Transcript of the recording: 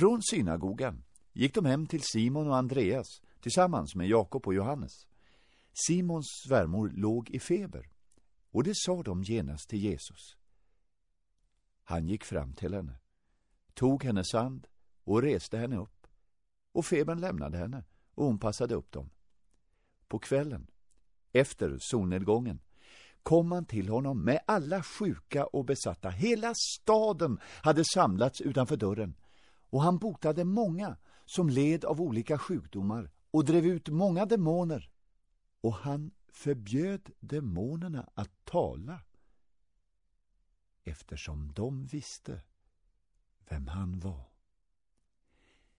Från synagogan gick de hem till Simon och Andreas tillsammans med Jakob och Johannes. Simons svärmor låg i feber och det sa de genast till Jesus. Han gick fram till henne, tog hennes hand och reste henne upp och febern lämnade henne och hon passade upp dem. På kvällen, efter solnedgången, kom han till honom med alla sjuka och besatta. Hela staden hade samlats utanför dörren och han botade många som led av olika sjukdomar och drev ut många demoner. Och han förbjöd demonerna att tala eftersom de visste vem han var.